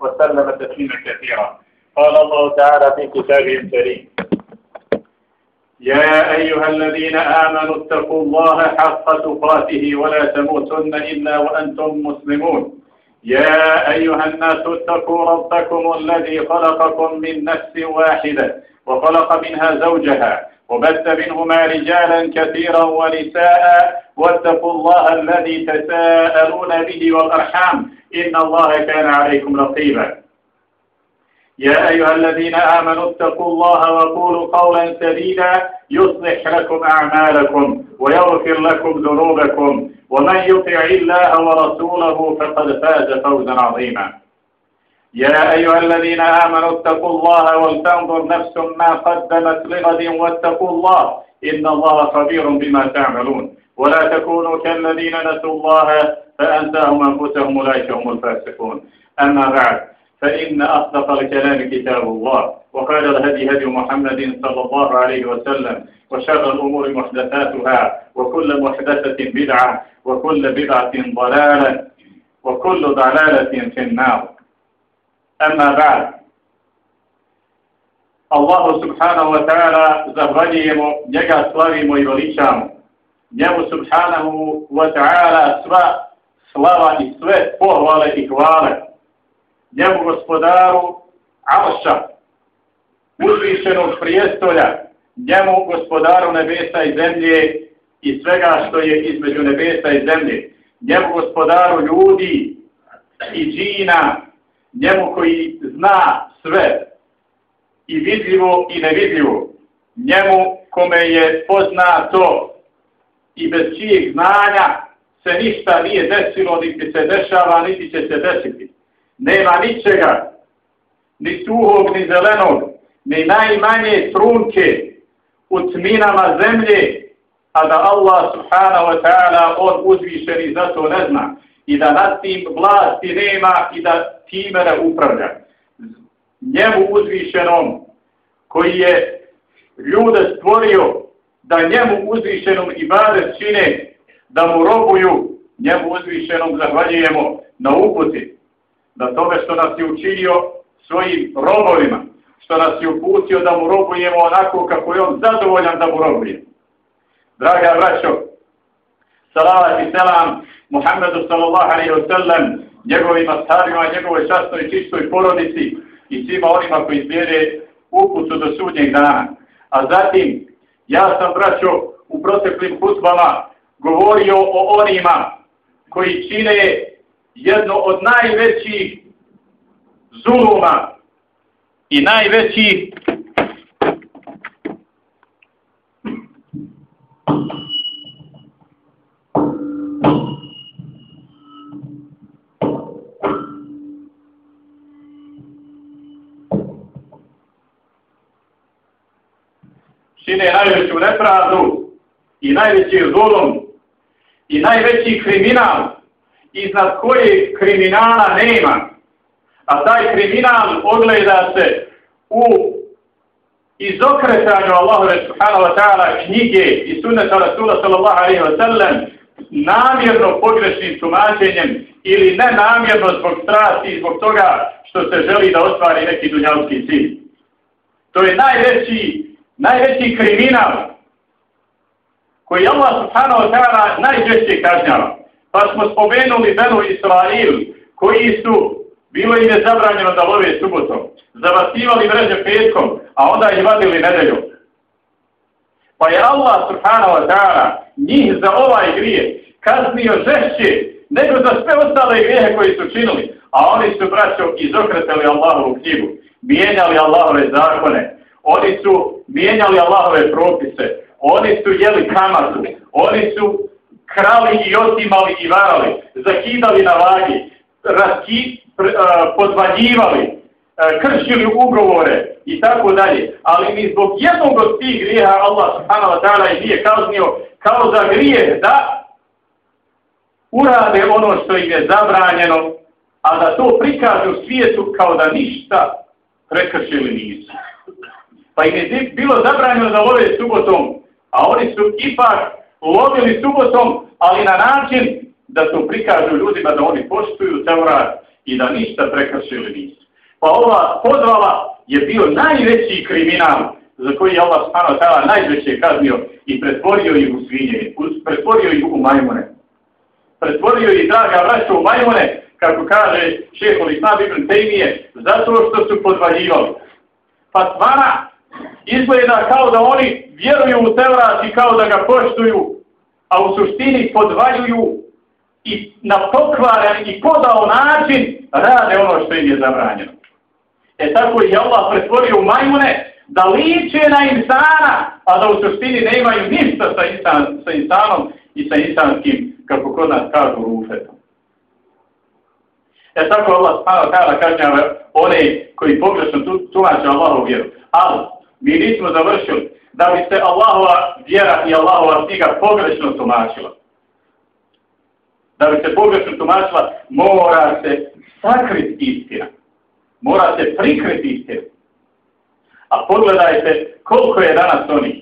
وسلم تسليما كثيرا. قال الله تعالى في كتابه الكريم يا أيها الذين آمنوا اتقوا الله حق تقاته ولا تموتن إلا وأنتم مسلمون. يا أيها الناس اتقوا ربكم الذي خلقكم من نفس واحدة وخلق منها زوجها وبث منهما رجالا كثيرا ونساء واتقوا الله الذي تساءلون به والأرحام إن الله كان عليكم رقيبا. يا أيها الذين آمنوا اتقوا الله وقولوا قولا سديدا يصلح لكم أعمالكم ويغفر لكم ذنوبكم. ومن يطع الله ورسوله فقد فاز فوزا عظيما. يا أيها الذين آمنوا اتقوا الله ولتنظر نفس ما قدمت لغد واتقوا الله إن الله خبير بما تعملون. ولا تكونوا كالذين نسوا الله فأنساهم أنفسهم أولئك هم الفاسقون أما بعد فإن أصدق الكلام كتاب الله وقال الهدي هدي محمد صلى الله عليه وسلم وشر الأمور محدثاتها وكل محدثة بدعة وكل بدعة ضلالة وكل ضلالة في النار أما بعد الله سبحانه وتعالى زهرجيم njega slavimo i veličamo. Njemu subhanahu ta'ala slava i sve pohvale i hvale. Njemu gospodaru Alša, uzvišenog prijestolja, njemu gospodaru nebesa i zemlje i svega što je između nebesa i zemlje, njemu gospodaru ljudi i džina, njemu koji zna sve i vidljivo i nevidljivo, njemu kome je poznato i bez čijeg znanja se ništa nije desilo, niti se dešava, niti će se desiti. Nema ničega, ni suhog, ni zelenog, ni najmanje trunke u tminama zemlje, a da Allah subhanahu wa ta'ala on uzvišeni za to ne zna i da nad tim vlasti nema i da time ne upravlja. Njemu uzvišenom koji je ljude stvorio da njemu uzvišenom i bade čine da mu robuju, njemu uzvišenom zahvaljujemo na uputi, da tome što nas je učinio svojim robovima, što nas je uputio da mu robujemo onako kako je on zadovoljan da mu robuje. Draga braćo, salavat i selam Muhammedu sallallahu alaihi wa sallam, njegovim astarima, njegovoj častnoj čistoj porodici i svima onima koji izbjede uputu do sudnjeg dana. A zatim, ja sam braćo u proteklim hutbama govorio o onima koji čine jedno od najvećih zuluma i najveći čine najveću nepravdu i najveći zulum i najveći kriminal iznad koje kriminala nema a taj kriminal ogleda se u izokretanju Allahu subhanahu wa ta'ala knjige i sunneta Rasula sallallahu alaihi wa sallam namjerno pogrešnim tumačenjem ili nenamjerno zbog strasti i zbog toga što se želi da ostvari neki dunjavski cilj. To je najveći, najveći kriminal koji Allah subhanahu wa ta'ala najžešće kažnjava. Pa smo spomenuli Benu Israil koji su Bilo im je zabranjeno da love subotom. Zavastivali mreže petkom, a onda je vadili nedelju. Pa je Allah subhanahu wa ta'ala njih za ovaj grije kaznio žešće nego za sve ostale grijehe koji su činili. A oni su, braćo, izokretali Allahovu knjigu. Mijenjali Allahove zakone. Oni su mijenjali Allahove propise. Oni su jeli kamatu. Oni su krali i otimali i varali. Zakidali na vagi. Raski, podvaljivali, kršili ugovore i tako dalje. Ali mi zbog jednog od tih grijeha Allah subhanahu wa ta'ala ih nije kaznio kao za grijeh da urade ono što im je zabranjeno, a da to prikažu svijetu kao da ništa prekršili nisu. Pa im je bilo zabranjeno da love subotom, a oni su ipak lovili subotom, ali na način da to prikažu ljudima da oni poštuju Teurat, i da ništa prekršili nisu. Pa ova podvala je bio najveći kriminal za koji je Allah subhanahu wa ta'ala najveće kaznio i pretvorio ih u svinje, pretvorio ih u majmune. Pretvorio ih, draga vraća, u majmune, kako kaže šehol Islam Ibn Tejmije, zato što su podvaljivali. Pa stvara izgleda kao da oni vjeruju u Tevrat i kao da ga poštuju, a u suštini podvaljuju i na pokvaran i podao način rade ono što im je zabranjeno. E tako je Allah pretvorio u majmune da liče na insana, a da u suštini ne imaju ništa sa, insan, sa insanom i sa insanskim, kako kod nas kažu, rufetom. E tako Allah spada kada kažnjava one koji pogrešno tumače Allahov vjeru. Ali, mi nismo završili da bi se Allahova vjera i Allahova knjiga pogrešno tumačila. Da bi se pogrešno tumačila, mora se sakriti istina. Mora se prikriti istina. A pogledajte koliko je danas onih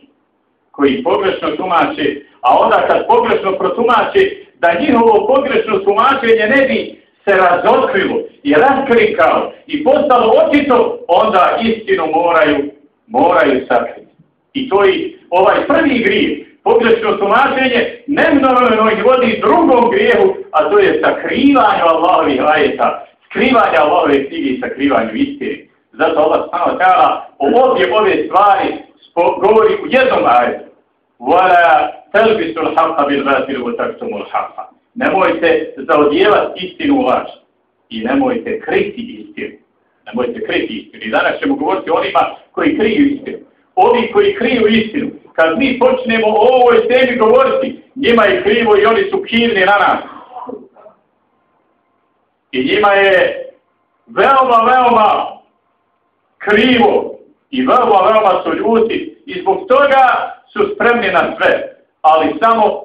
koji pogrešno tumače, a onda kad pogrešno protumače, da njihovo pogrešno tumačenje ne bi se razotkrilo i raskrikalo i postalo očito, onda istinu moraju, moraju sakriti. I to je ovaj prvi grijeh, pogrešno tumačenje, nemnovno ih vodi drugom grijehu, a to je sakrivanje Allahovih ajeta, skrivanje Allahove knjige i sakrivanje istine. Zato Allah samo tada o obje ove stvari govori u jednom ajetu. Vala telbisu l'haqqa bil vatilu u taktumu l'haqqa. Nemojte zaodjevati istinu u laž. I nemojte kriti istinu. Nemojte kriti istinu. I danas ćemo govoriti onima koji kriju istinu. Ovi koji kriju istinu. Kad mi počnemo o ovoj temi govoriti, njima je krivo i oni su kivni na nas. I njima je veoma, veoma krivo i veoma, veoma su ljuti i zbog toga su spremni na sve, ali samo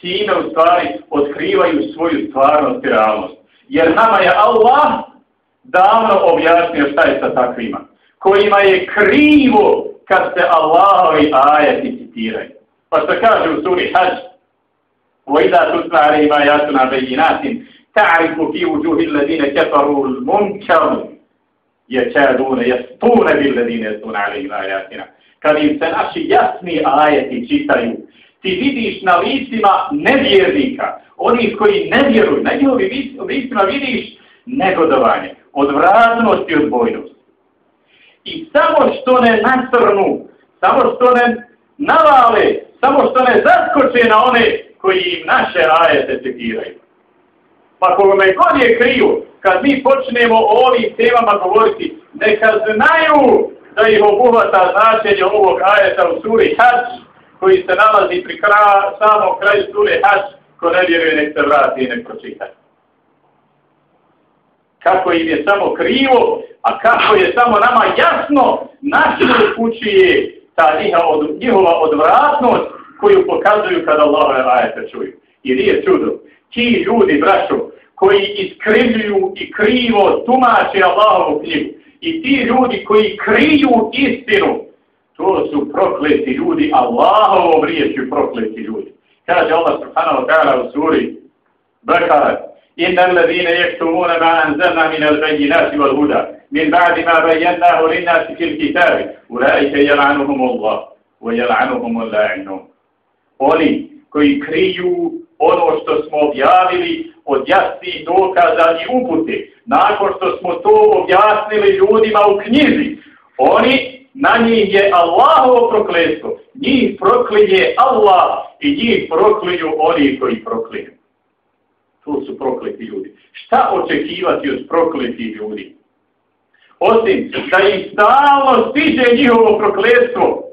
time u stvari otkrivaju svoju stvarnost i realnost. Jer nama je Allah davno objasnio šta je sa takvima, kojima je krivo kad se Allahovi ajeti citiraju. Pa što kaže u suri Hajj, وَإِذَا تُسْنَا عَلَيْهِمَا يَاتُنَا بَيِّنَاتٍ تَعْرِفُ فِي وُجُوهِ الَّذِينَ كَفَرُوا الْمُنْكَرُ يكادون يسطون بالذين يسطون عليهم آياتنا kad im se naši jasni ajeti čitaju, ti vidiš na licima nevjernika, oni koji ne vjeruju, na njihovi licima vidiš negodovanje, odvratnost i odbojnost. I samo što ne nasrnu, samo što ne navale, samo što ne zaskoče na one koji im naše ajete citiraju. Pa kome god je kriju, kad mi počnemo o ovim temama govoriti, neka znaju da ih obuhvata značenje ovog ajeta u suri Hač, koji se nalazi pri kra, samom kraju suri Hač, ko ne vjeruje, nek se vrati i nek pročita. Kako im je samo krivo, a kako je samo nama jasno, našli kući je ta njihova odvratnost koju pokazuju kada Allahove ajete čuju. I nije čudo. Ti ljudi, braćo, koji iskrivljuju i krivo tumače Allahovu knjigu. I ti ljudi koji kriju istinu, to su prokleti ljudi, Allahovom riječju prokleti ljudi. Kaže Allah subhanahu wa ta'ala u suri Bekara, إن الذين يكتمون ma anzalna min al-bayyinati wal huda min ba'di ma في الكتاب أولئك يلعنهم kitabi ويلعنهم اللاعنون wa. Oni koji kriju ono što smo objavili od jasnih dokaza i upute, nakon što smo to objasnili ljudima u knjizi, oni, na njih je Allahovo prokletstvo. Njih proklinje Allah i njih proklinju oni koji proklinju. To su prokleti ljudi. Šta očekivati od prokleti ljudi? Osim da im stalno stiže njihovo prokletstvo,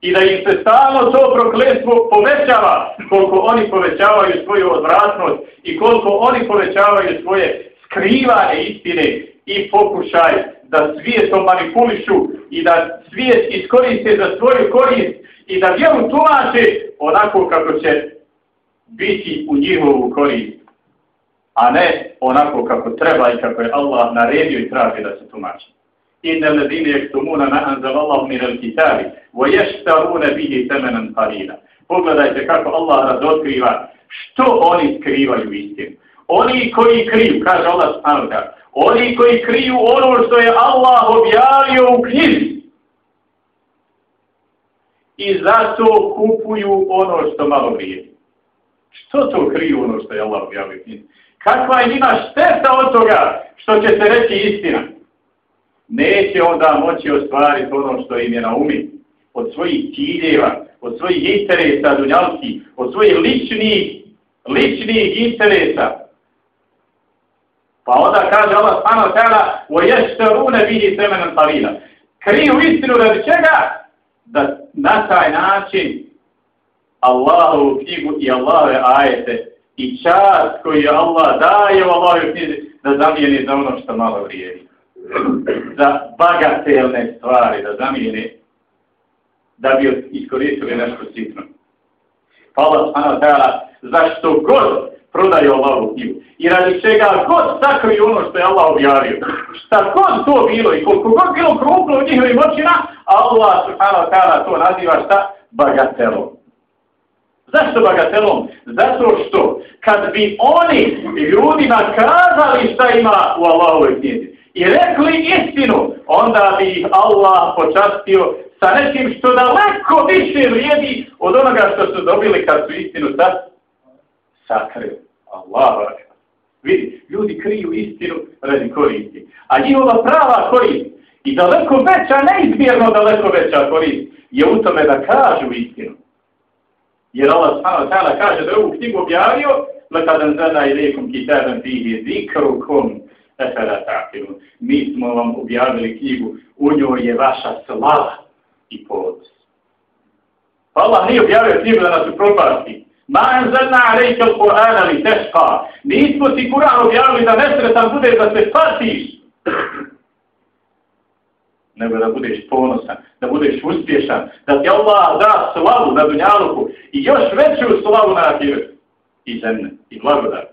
i da im se stalno to prokletstvo povećava koliko oni povećavaju svoju odvratnost i koliko oni povećavaju svoje skrivane istine i pokušaj da svijetom manipulišu i da svijet iskoriste za svoju korist i da vjeru tumače onako kako će biti u njihovu korist, a ne onako kako treba i kako je Allah naredio i traži da se tumači. Inna ladine jehtumuna na'anzal Allah minal kitabi, wa ještavune bihi thamanan qalila. Pogledajte kako Allah razotkriva što oni skrivaju istinu. Oni koji kriju, kaže Allah Spanuta, oni koji kriju ono što je Allah objavio u knjizi, i zato kupuju ono što malo vrijedi. Što to kriju ono što je Allah objavio u knjizi? Kakva je njima šteta od toga što će se reći istina? Neće onda moći ostvariti ono što im je na umi od svojih ciljeva, od svojih interesa dunjalski, od svojih ličnih, ličnih interesa. Pa onda kaže Allah subhanahu wa ta'ala وَيَشْتَرُونَ بِهِ سَمَنًا قَلِيلًا Kriju istinu radi čega? Da na taj način Allahovu knjigu i Allahove ajete i čast koji Allah daje u Allahove knjizi da zamijeni za ono što malo vrijedi. Za bagatelne stvari da zamijeni da bi iskoristili nešto sitno. Pa Allah subhanahu ta'ala zašto god prodaju Allahovu knjigu. I radi čega god sakriju ono što je Allah objavio. Šta god to bilo i koliko god bilo krupno u njihovim očima, Allah subhanahu wa ta'ala to naziva šta? Bagatelom. Zašto bagatelom? Zato što kad bi oni ljudima kazali šta ima u Allahove knjizi i rekli istinu, onda bi ih Allah počastio sa nečim što daleko više vrijedi od onoga što su dobili kad su istinu sad sakrili. Allah, vidi, ljudi kriju istinu radi koristi. A njihova prava korist i daleko veća, neizmjerno daleko veća korist je u tome da kažu istinu Jer Allah subhanahu wa ta'ala kaže da je ovu knjigu objavio لَكَدَ انْزَلَا إِلَيْكُمْ كِتَابًا فِيهِ ذِكْرُكُمْ أَفَلَا تَعْقِلُونَ Mi smo vam objavili knjigu, u njoj je vaša slava i povodost. Pa Allah nije objavio knjigu da nas upropasti, Ma enzelna alejke al-Qur'ana li teška. Nismo ti Kur'an objavili da nesretan bude da se spasiš. Nego da budeš ponosan, da budeš uspješan, da ti Allah da slavu na dunjaluku i još veću slavu na ahiret. I zemne, i blagodat.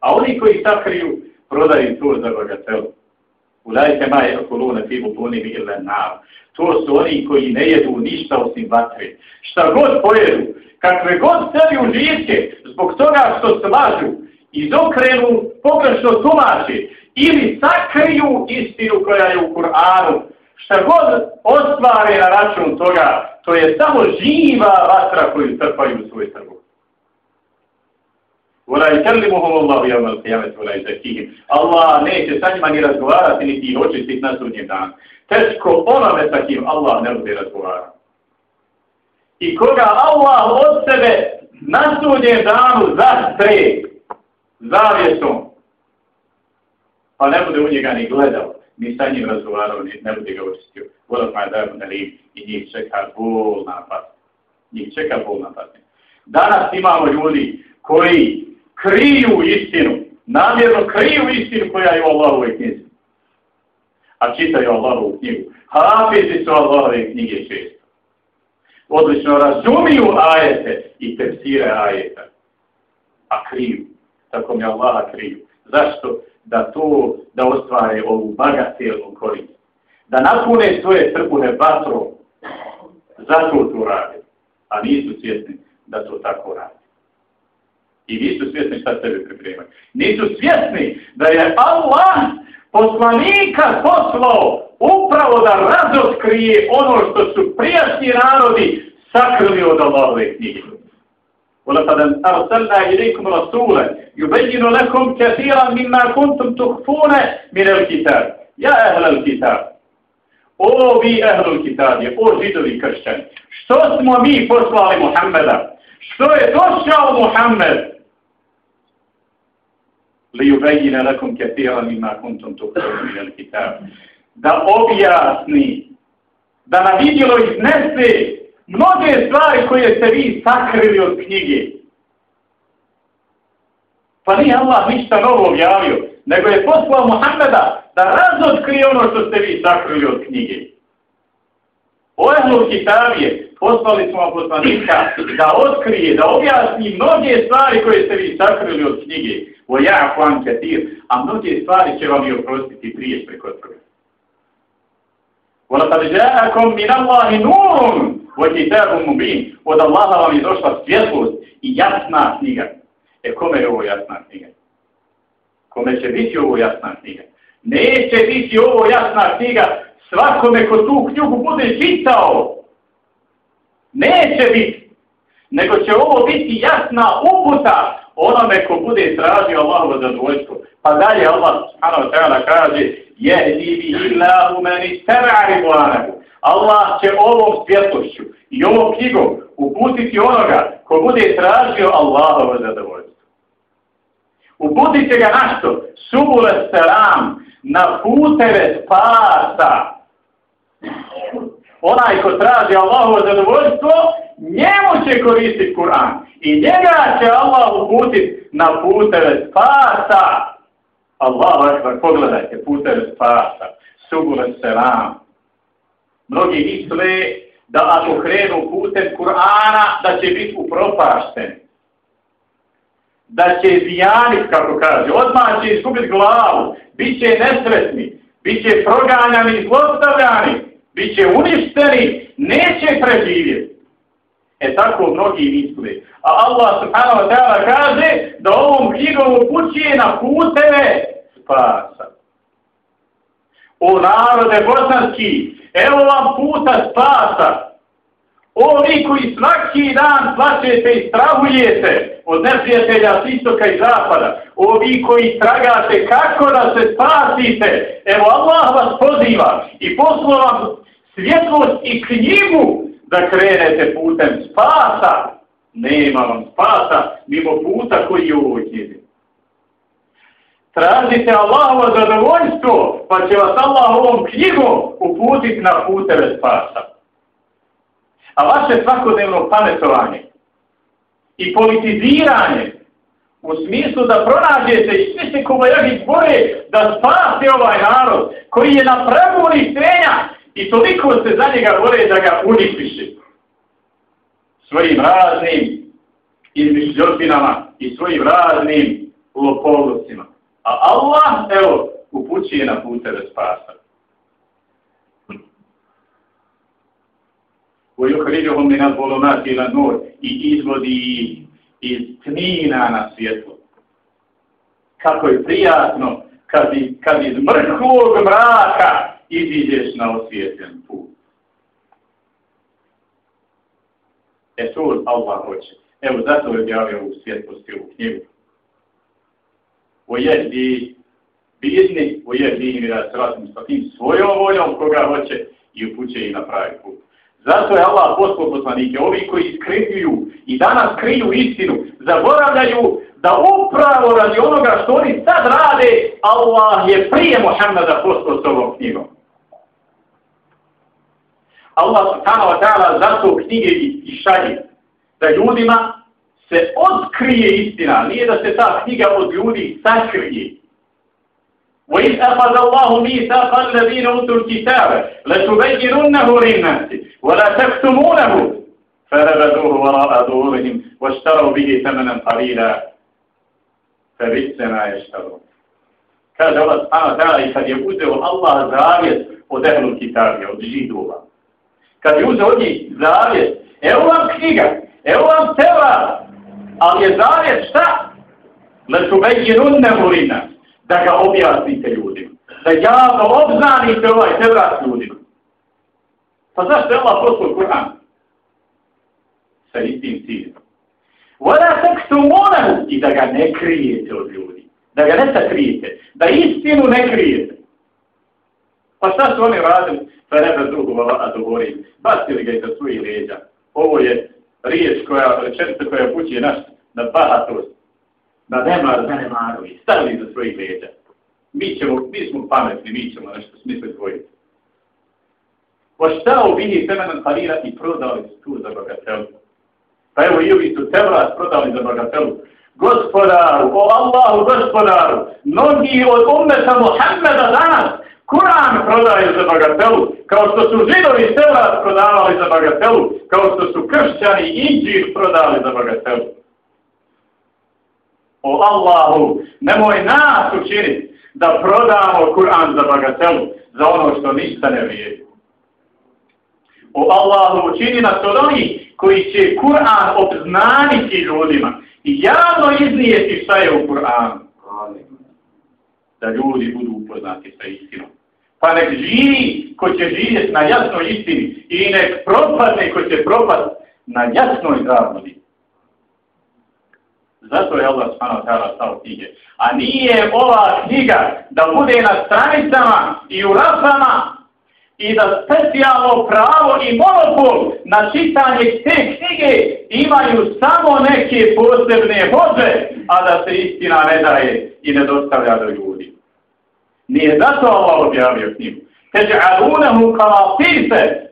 A oni koji sakriju, prodaju to za bagatelu. Ulajte ma je okolune fi bubuni mi ili nar. To su oni koji ne jedu ništa osim vatre. Šta god pojedu, kakve god sebi u zbog toga što slažu, izokrenu, pogrešno tumače, ili sakriju istinu koja je u Kur'anu, šta god ostvare na račun toga, to je samo živa vatra koju trpaju u svoj trbu. Vola i kellimuhum Allahu javno qiyamet, vola i zakihim. Allah neće sa njima ni razgovarati, niti ih očistiti na sudnjem dan. Teško onome sa kim Allah ne bude razgovarati i koga Allah od sebe na sudnjem danu zastre zavjesom, pa ne bude u njega ni gledao, ni sa njim razgovarao, ni ne bude ga očistio. Vodak ma pa je dajmo na lim i njih čeka bolna napad. Njih čeka bolna napad. Danas imamo ljudi koji kriju istinu, namjerno kriju istinu koja je u Allahovoj knjizi. A čitaju Allahovu knjigu. Hafizi su Allahove knjige često odlično razumiju ajete i tepsire ajeta. A kriju. Tako mi Allah kriju. Zašto? Da to, da ostvare ovu bagatelnu korist. Da napune svoje trpune vatrom. Zato to rade. A nisu svjesni da to tako rade. I nisu svjesni šta sebe pripremaju. Nisu svjesni da je Allah poslanika poslao upravo da razotkrije ono što su prijašnji narodi sakrili od Allahove knjige. ولقد أرسلنا إليكم رسولا يبين لكم كثيرا مما كنتم تخفون من الكتاب يا أهل الكتاب O vi ehlul kitabije, o židovi kršćani, što smo mi poslali Muhammeda? Što je došao Muhammed? Li ubejine lakum kathira mima kuntum tukhfuna min al-kitab. Da objasni, da na vidjelo iznese mnoge stvari koje ste vi sakrili od knjige. Pa nije Allah ništa novo objavio, nego je poslao Muhammeda da razotkrije ono što ste vi sakrili od knjige. O Ehlu Kitabije poslali smo vam poslanika da otkrije, da objasni mnoge stvari koje ste vi sakrili od knjige. O ja, Juan Ketir, a mnoge stvari će vam i oprostiti prije preko toga. وَلَقَدْ جَاءَكُمْ مِنَ اللَّهِ نُورٌ وَكِتَابٌ مُبِينٌ Od Allaha vam je došla svjetlost i jasna knjiga. E kome je ovo jasna knjiga? kome će biti ovo jasna knjiga. Neće biti ovo jasna knjiga svakome ko tu knjigu bude čitao. Neće biti. Nego će ovo biti jasna uputa onome ko bude tražio Allahovo zadovoljstvo. Pa dalje Allah subhanahu wa ta'ala kaže Jehdi bi illahu meni tera'i buanahu. Allah će ovom svjetlošću i ovom knjigom uputiti onoga ko bude tražio Allahovo zadovoljstvo. Uputit će ga našto? Subule selam na puteve spasa. Onaj ko traži Allahovo zadovoljstvo, njemu će koristiti Kur'an. I njega će Allah uputiti na puteve spasa. Allahu akbar, pogledajte, puteve spasa. Subule selam. Mnogi misle da ako krenu putem Kur'ana, da će biti upropašten. Da će zijanit, kako kaže, odmah će izgubiti glavu, bit će nesretni, bit će proganjani zlostavljani, bit će uništeni, neće preživjeti. E tako mnogi misle. A Allah subhanahu wa ta'ala kaže da ovom knjigom upućuje na puteve spasa. O narode bosanski, evo vam puta spasa. Ovi koji svaki dan plaćete i strahujete od neprijatelja s istoka i zapada. Ovi koji tragate kako da se spasite. Evo Allah vas poziva i poslao vam svjetlost i knjigu da krenete putem spasa. Nema vam spasa mimo puta koji je u ovoj knjizi. Tražite Allahovo zadovoljstvo, pa će vas Allah ovom knjigom uputiti na puteve spasa. A vaše svakodnevno pametovanje i politiziranje u smislu da pronađete i svi se kovajagi bore da spase ovaj narod koji je na pravu uništenja i toliko se za njega bore da ga uništiše svojim raznim izmišljotinama i svojim raznim lopovlocima. A Allah, evo, upućuje na puteve spasa. ويخرجهم من الظلمات إلى النور i izvodi iz tmina na svjetlo. Kako je prijatno kad, kad iz mrhvog mraka iziđeš na osvjetljen put. E to Allah hoće. Evo, zato je objavio u svjetlosti ovu knjigu. Ojehdi bizni, ojehdi im da sratim sa tim svojom voljom koga hoće i upuće i na pravi put. Zato je Allah poslao poslanike, ovi koji iskrivljuju i danas kriju istinu, zaboravljaju da upravo radi onoga što oni sad rade, Allah je prije Muhammeda poslao s ovom knjigom. Allah subhanahu wa ta'ala zato knjige i šalje da ljudima se otkrije istina, nije da se ta knjiga od ljudi sakrije. وَإِذْ أَخَذَ اللَّهُ مِيثَاقَ الَّذِينَ أُوتُوا الْكِتَابَ لَتُبَيِّنُنَّهُ لِلنَّاسِ وَلَا تَكْتُمُونَهُ فَنَبَذُوهُ وَرَاءَ ظُهُورِهِمْ وَاشْتَرَوْا بِهِ ثَمَنًا قَلِيلًا فَبِئْسَ مَا يَشْتَرُونَ كاد هُوَ سُبْحَانَهُ وَتَعَالَى إِذْ يُؤْذِي اللَّهُ زَاوِيَةَ أَهْلِ الْكِتَابِ وَجِيدُهُمْ كَذَا يُؤْذِي زَاوِيَةَ إِلَى كِتَابٍ إِلَى تَوْرَاةٍ ali je zavjet šta? Lešu međinun nemurina, da ga objasnite ljudima, da javno obznanite ovaj tevrat ljudima. Pa zašto je Allah poslul Kur'an? Sa istim ciljem. Vada tak se umoraju i da ga ne krijete od ljudi, da ga ne sakrijete, da istinu ne krijete. Pa šta su oni radili? Pa ne da drugo vala dogovorim. Bacili ga i za svoji leđa. Ovo je riječ koja, rečenica koja pući naš na bahatost da nema zanemarovi, stavili za svojih leđa. Mi, ćemo, mi smo pametni, mi ćemo nešto smisliti dvojiti. Pa šta ubini semenan kalira i prodali su tu za bagatelu. Pa evo i ovi su tevrat prodali za bagatelu. Gospodaru, o Allahu gospodaru, mnogi od ummeta Muhammeda danas Kur'an prodaju za bagatelu, kao što su židovi tevrat prodavali za bagatelu, kao što su kršćani inđir prodali za bagatelu o Allahu, nemoj nas učiniti da prodamo Kur'an za bagatelu, za ono što ništa ne vrijedi. O Allahu, učini nas od onih koji će Kur'an obznaniti ljudima i javno iznijeti šta je u Kur'anu. da ljudi budu upoznati sa istinom. Pa nek živi ko će živjeti na jasnoj istini i nek propadne ko će propast na jasnoj zavodi. Zato je Allah subhanahu wa ta'ala stao knjige. A nije ova knjiga da bude na stranicama i u rafama i da specijalno pravo i monopol na čitanje te knjige imaju samo neke posebne hođe, a da se istina ne daje i ne dostavlja do ljudi. Nije zato Allah objavio knjigu. Kaže, alunahu kao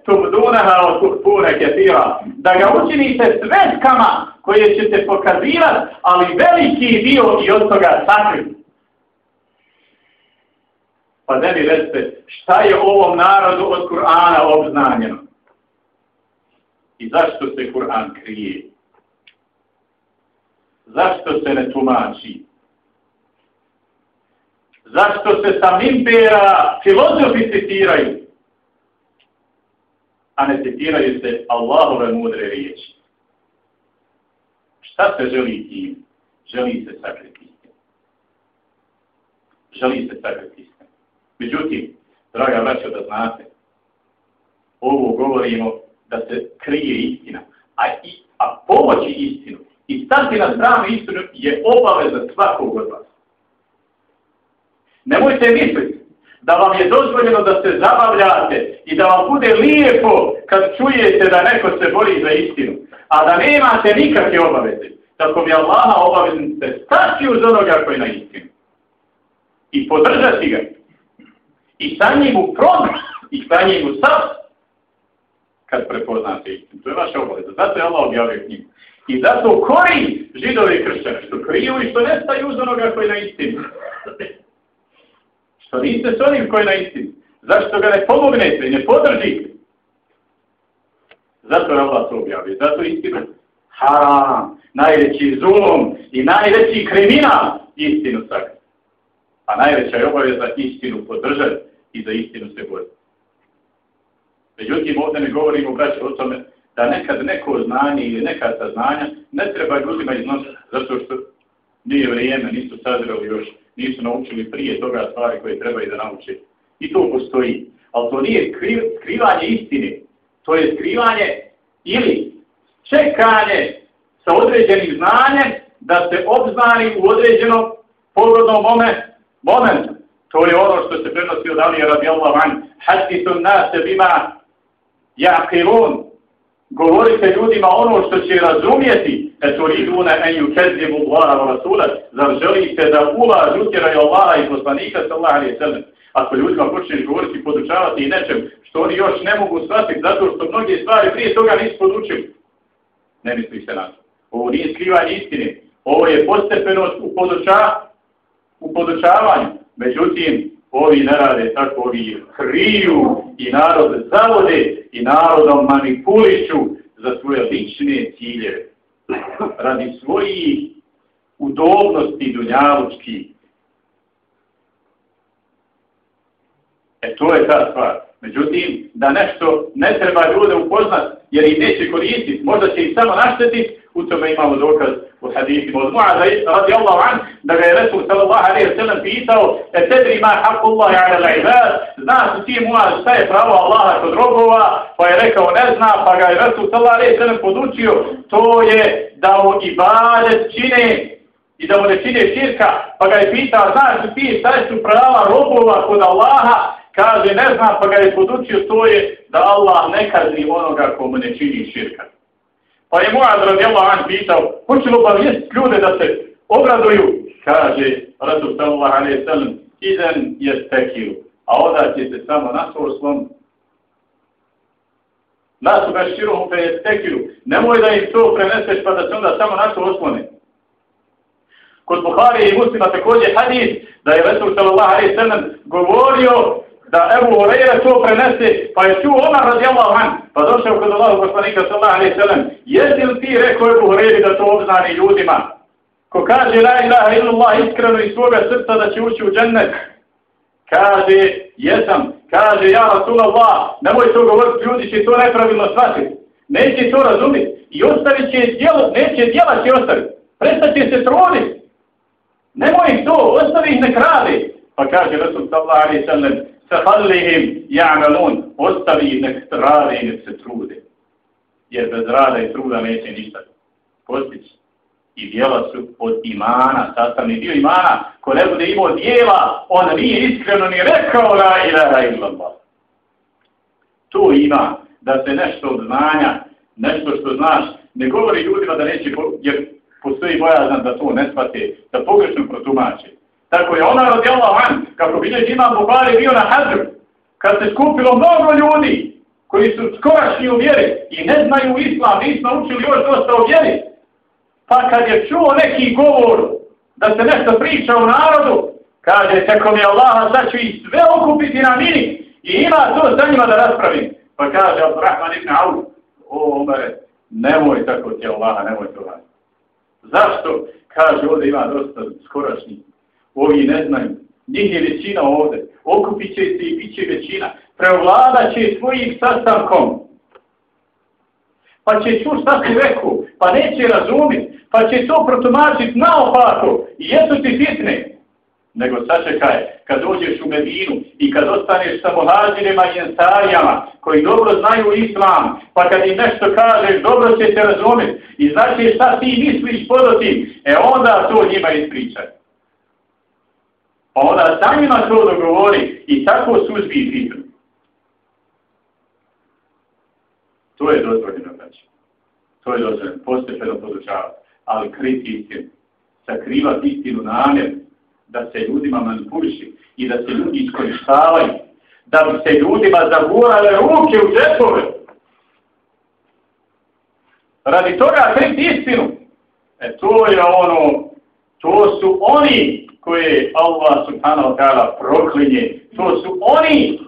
tubdunaha od tuhpune ketira. Da ga učinite svetkama koje ćete pokazivati, ali veliki dio i od toga sakriti. Pa ne mi recite, šta je ovom narodu od Kur'ana obznanjeno? I zašto se Kur'an krije? Zašto se ne tumači? Zašto se sa mimbera filozofi citiraju? A ne citiraju se Allahove mudre riječi. Šta se želi tim? Želi se sakriti. Želi se sakriti. Međutim, draga braćo, da znate, ovo govorimo da se krije istina, a, i, a pomoći istinu i stati na stranu istinu je obaveza svakog od vas. Nemojte misliti da vam je dozvoljeno da se zabavljate i da vam bude lijepo kad čujete da neko se bori za istinu, a da nemate nikakve obaveze. Tako bi Allaha obaveznice stati uz onoga koji je na istinu i podržati ga i sa njim u front i sa njim u sad kad prepoznate istinu. To je vaša obaveza. Zato je Allah objavio knjigu. I zato kori židovi kršćani što kriju i što nestaju uz onoga koji je na istinu. Što niste s onim koji je na istini? Zašto ga ne pomognete i ne podržite? Zato je Allah to objavio. Zato je istina haram, najveći zulom i najveći kriminal istinu sakrati. A najveća je obaveza istinu podržati i za istinu se boriti. Međutim, ovdje ne govorimo, braće, o tome da nekad neko znanje ili neka saznanja ne treba ljudima iznositi, zato što nije vrijeme, nisu sazreli još, nisu naučili prije toga stvari koje treba i da nauče. I to postoji. Ali to nije skrivanje istine. To je skrivanje ili čekanje sa određenim znanjem da se obznani u određenom pogodnom momentu. To je ono što se prenosi od Alija radijallahu an. Hadisu nase bima jaqilun. Govorite ljudima ono što će razumjeti. E to riduna en ju kezimu Allaha wa Rasula. Zar želite da ulaž utjeraju Allaha i poslanika sallahu alaihi sallam. Ako ljudima počneš govoriti, podučavati i nečem što oni još ne mogu shvatiti zato što mnoge stvari prije toga nisu podučili. Ne misli se na to. Ovo nije skrivanje istine. Ovo je postepenost u, poduča, u podučavanju. Međutim, ovi ne rade tako, ovi kriju i narod zavode i narodom manipulišu za svoje lične cilje. Radi svojih udobnosti dunjalučki. E to je ta stvar. Međutim, da nešto ne treba ljude upoznat, jer ih neće koristiti, možda će ih samo naštetiti, u tome imamo dokaz u hadithima od Mu'ada radi Allahu an, da ga je Resul sallallahu alaihi wa sallam pitao, e tedri ma haku Allahi ala l'ibad, znaš ti Mu'ad šta je pravo Allaha kod robova, pa je rekao ne zna, pa ga je Resul sallallahu alaihi wa sallam podučio, to je da u ibadet čine i da mu ne čine širka, pa ga je pitao, znaš ti šta su prava robova kod Allaha, kaže ne zna, pa ga je podučio, to je da Allah ne kazni onoga komu ne čini širka. Pa je Muad radijallahu an pitao, hoće li obavijest ljude da se obraduju? Kaže Rasul sallallahu alaihi sallam, idan je stekiju, a onda će se samo na svoj slom. Nasu ga širom pe je stekiju, nemoj da im to preneseš pa da se onda samo na svoj oslone. Kod Buhari i muslima također hadis da je Rasul sallallahu alaihi sallam govorio da Ebu Horeira to prenese, pa je čuo Omar radijallahu an, pa došao kod Allahu poslanika sallallahu alaihi sallam, jesi li ti rekao Ebu Horeira da to obznani ljudima? Ko kaže la ilaha illallah iskreno iz svoga srca da će ući u džennet, kaže, jesam, kaže, ja Rasulallah, nemoj to govoriti, ljudi će to nepravilno shvatiti, neće to razumjeti i ostavit će djelo, neće djela će ostaviti, prestat će se truditi, nemoj ih to, ostavi ih ne krade, Pa kaže Rasul sallallahu alaihi sallam, sahallihim ja'malun, ostavi nek rade i nek se trude. Jer bez rada i truda neće ništa postići. I dijela su od imana, sastavni dio imana, ko ne bude imao dijela, on nije iskreno ni rekao la ilaha illallah. To ima, da se nešto od znanja, nešto što znaš, ne govori ljudima da neće, jer postoji bojazan da to ne shvate, da pogrešno protumače. Tako je ona radijala van, kako bilježi imam Bukhari bio na Hadru, kad se skupilo mnogo ljudi koji su skorašnji u vjeri i ne znaju islam, nismo učili još dosta o vjeri, pa kad je čuo neki govor da se nešto priča u narodu, kaže, tako mi Allah, sad ću ih sve okupiti na mini i ima to za njima da raspravim. Pa kaže, Abdurrahman ibn Auf, o, Omare, nemoj tako ti Allaha, nemoj to raditi. Zašto? Kaže, ovdje ima dosta skorašnjih Ovi ne znaju. Njih je većina ovdje. Okupit će se i bit će većina. Prevladat će svojim sastavkom. Pa će čuš šta su reku. Pa neće razumit. Pa će to protumačit naopako. I jesu ti fitne. Nego sačekaj, kad dođeš u Medinu i kad ostaneš sa mohađirima i ensarijama koji dobro znaju islam, pa kad im nešto kažeš, dobro će te razumjeti i znači šta ti misliš podotim, e onda to njima ispričaj. Pa onda sa njima to dogovori i tako suzbi fitru. To je dozvoljeno, znači. To je dozvoljeno, postepeno podučavati. Ali kriti istinu, sakrivati istinu namjer, da se ljudima manipuliši i da se ljudi iskoristavaju, da bi se ljudima zagurale ruke u džepove. Radi toga kriti istinu. E to je ono, to su oni koje Allah subhanahu ta'ala proklinje. To su oni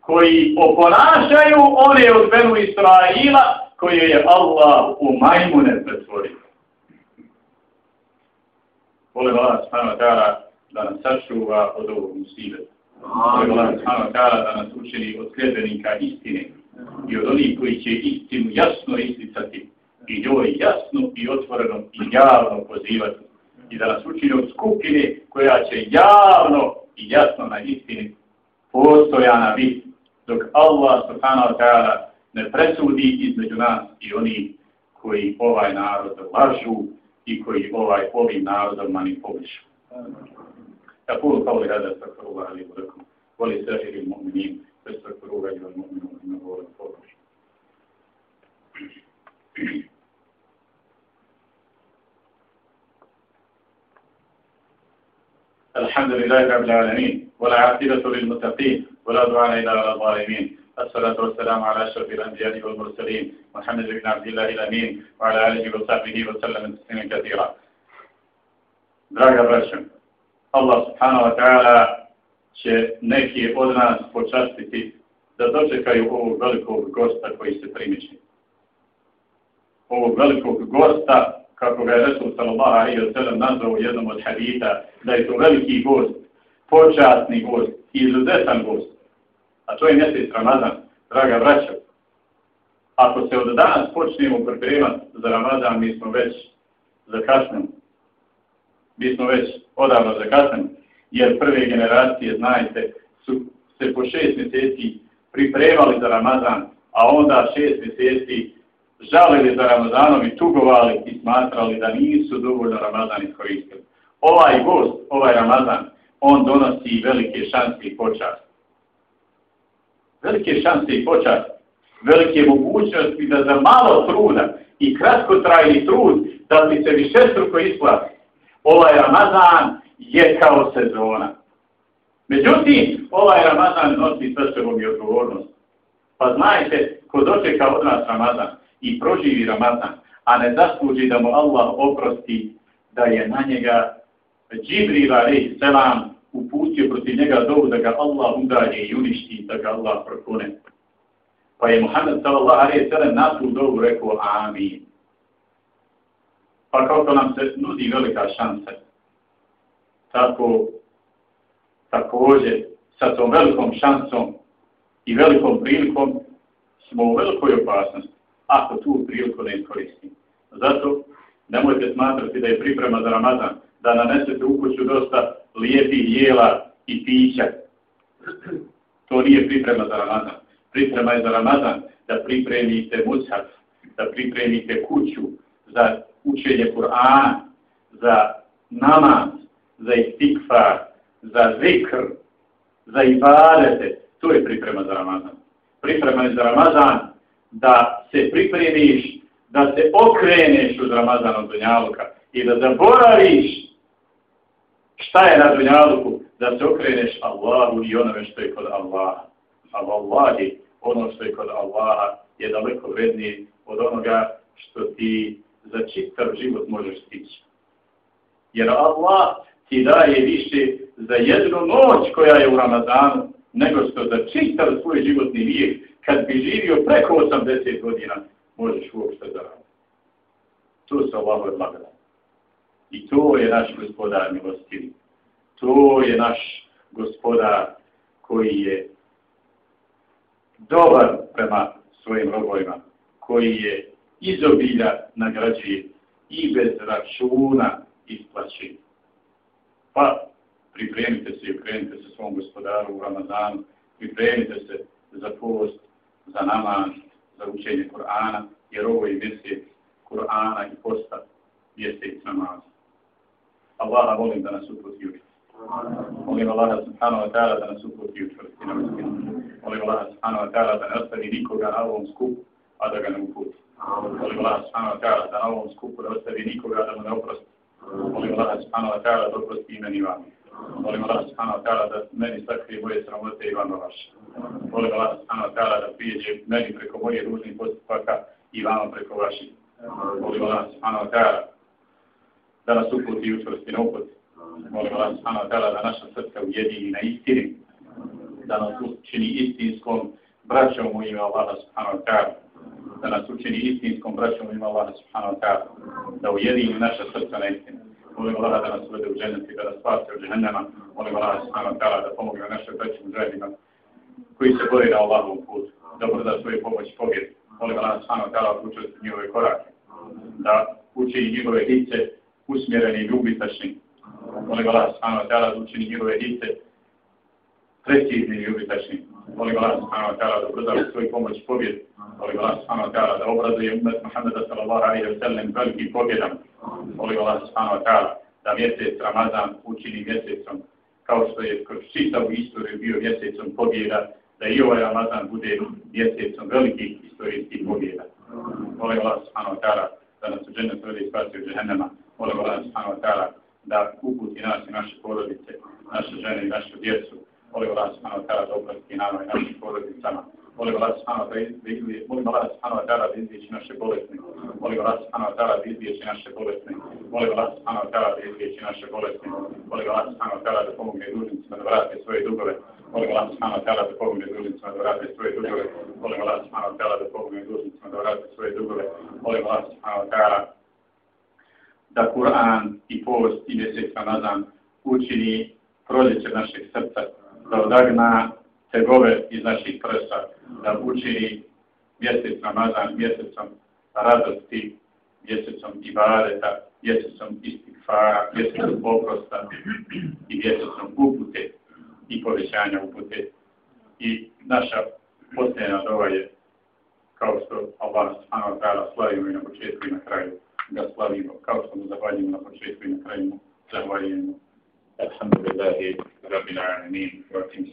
koji oponašaju one od Benu Israila koje je Allah u majmune pretvorio. Volim Allah subhanahu ta'ala da nas sačuva od ovog musibe. Volim Allah subhanahu ta'ala da nas učini od sljedbenika istine i od onih koji će istinu jasno isticati i joj jasno i otvoreno i javno pozivati i da nas učini od skupine koja će javno i jasno na istini postojana biti dok Allah subhanahu wa ta'ala ne presudi između nas i oni koji ovaj narod lažu i koji ovaj ovim narodom manipulišu. يقول قولي هذا استغفر الله لي ولكم ولسائر المؤمنين فاستغفروه ايها المؤمنون انه هو الغفور الحمد لله رب العالمين ولا عاقبة للمتقين ولا دعاء إلا على الظالمين الصلاة والسلام على أشرف الأنبياء والمرسلين محمد بن عبد الله الأمين وعلى آله وصحبه وسلم تسليما كثيرا. Draga braćo, Allah subhanahu wa ta'ala će neki od nas počastiti da dočekaju ovog velikog gosta koji se primiči. Ovog velikog gosta, kako ga je Resul sallallahu alaihi wa sallam nazvao jednom od hadita, da je to veliki gost, počasni gost, izuzetan gost a to je mjesec Ramazan, draga braća. Ako se od danas počnemo pripremati za Ramazan, mi smo već zakasnili. Mi smo već odavno zakasnili, jer prve generacije, znajte, su se po šest mjeseci pripremali za Ramazan, a onda šest mjeseci žalili za Ramazanom i tugovali i smatrali da nisu dovoljno Ramazan iskoristili. Ovaj gost, ovaj Ramazan, on donosi velike šanse i počast velike šanse i počast, velike mogućnosti da za malo truda i kratkotrajni trud da bi se više struko isplati. Ovaj Ramazan je kao sezona. Međutim, ovaj Ramazan nosi sa sebom i odgovornost. Pa znajte, ko dočeka od nas Ramazan i proživi Ramazan, a ne zasluži da mu Allah oprosti da je na njega Džibril alaih selam uputio protiv njega dovu da ga Allah udalje i uništi, da ga Allah prokune. Pa je Muhammed sallallahu alaihi sallam na tu dovu rekao amin. Pa kako nam se nudi velika šansa, tako također sa tom velikom šansom i velikom prilikom smo u velikoj opasnosti ako tu priliku ne iskoristimo. Zato nemojte smatrati da je priprema za Ramazan da nanesete u kuću dosta lijepih jela i pića. To nije priprema za Ramazan. Priprema je za Ramazan da pripremite mushaf, da pripremite kuću za učenje Kur'ana, za namaz, za istikfar, za zikr, za ibadete. To je priprema za Ramazan. Priprema je za Ramazan da se pripremiš, da se okreneš uz Ramazan od Dunjaluka i da zaboraviš šta je na Dunjaluku, da se okreneš Allahu i onome što je kod Allaha. A vallahi, ono što je kod Allaha je daleko vrednije od onoga što ti za čitav život možeš stići. Jer Allah ti daje više za jednu noć koja je u Ramazanu, nego što za čitav svoj životni vijek, kad bi živio preko 80 godina, možeš uopšte zaraditi. To se Allahove blagodat. I to je naš gospodar milostiv. To je naš gospodar koji je dobar prema svojim robojima, koji je izobilja nagrađuje i bez računa isplaći. Pa pripremite se i okrenite se svom gospodaru u Ramazanu, pripremite se za post, za namaz, za učenje Kur'ana, jer ovo je mjesec Kur'ana i posta mjesec namaza. Allaha volim da nas uputi učiti. Molim Allaha subhanahu wa ta'ala da nas uputi učvrsti na mjesecu. Molim Allaha subhanahu wa ta'ala da ne ostavi nikoga na ovom skupu, a da ga ne uputi. Molim Allaha subhanahu wa ta'ala da na ovom skupu ne ostavi nikoga da mu ne oprosti. Molim Allaha subhanahu wa ta'ala da oprosti imeni vami. Molim Allah subhanahu wa ta'ala da meni sakrije moje sramote i vama vaše. Molim Allah subhanahu wa ta'ala da prijeđe meni preko moje ružnih postupaka i vama preko vaših. Molim Allah subhanahu wa ta'ala da nas uputi i učvrsti na uputi. Molim Allah subhanahu wa ta'ala da naša srca ujedini na istini. Da nas učini istinskom braćom u ime Allaha subhanahu wa ta'ala. Da nas učini istinskom braćom u ime Allaha subhanahu wa ta'ala. Da ujedini naša srca na istinu molim Allah da nas uvede u džennet i da nas spasi od džehennema, molim Allah subhanahu wa ta'ala da pomogne naše braće muđahidima koji se bori na Allahovom putu, da brda svoju pomoć pobjed. Molim Allah subhanahu wa ta'ala da učesti njihove korake, da učini njihove lice usmjereni i ljubitačni. Molim Allah subhanahu wa ta'ala da učini njihove lice precizni i ljubitačni. Molim Allah subhanahu wa ta'ala da brda svoj pomoć pobjed. Molim Allah subhanahu wa ta'ala da obrazuje umet Muhammeda sallallahu alaihi wa sallam veliki pobjedama molim Allah subhanahu wa ta'ala da mjesec Ramazan učini mjesecom kao što je kroz čitavu istoriju bio mjesecom pobjeda, da i ovaj Ramazan bude mjesecom velikih istorijskih pobjeda. Molim Allah subhanahu wa ta'ala da nas u džennet vodi spasi u džehennema. Molim Allah subhanahu wa ta'ala da uputi nas i naše porodice, naše žene i našu djecu. Molim Allah subhanahu wa ta'ala da oprosti nama i našim porodicama. Molim Allah subhanahu wa ta'ala da izvijeći naše bolesne, molim Allah subhanahu wa ta'ala da izvijeći naše bolesne, molim Allah subhanahu wa ta'ala da izvijeći naše bolesne, molim Allah subhanahu wa ta'ala da pomogne dužnicima da vrate svoje dugove, molim Allah subhanahu wa ta'ala da pomogne dužnicima da vrate svoje dugove, molim Allah subhanahu wa ta'ala da pomogne dužnicima da vrate svoje dugove, molim Allah subhanahu wa ta'ala da Kur'an i post i mjesec Ramazan učini proljeće našeg srca, odagna tegove iz naših prsa, da učini mjesec Ramazan mjesecom radosti, mjesecom ibadeta, mjesecom istikfara, mjesecom poprosta i mjesecom upute i povećanja upute. I naša posljedna dova je kao što Allah subhanahu wa ta'ala slavimo i na početku i na kraju ga slavimo, kao što mu zahvaljujemo na početku i na kraju zahvaljujemo. الحمد لله رب العالمين. وكم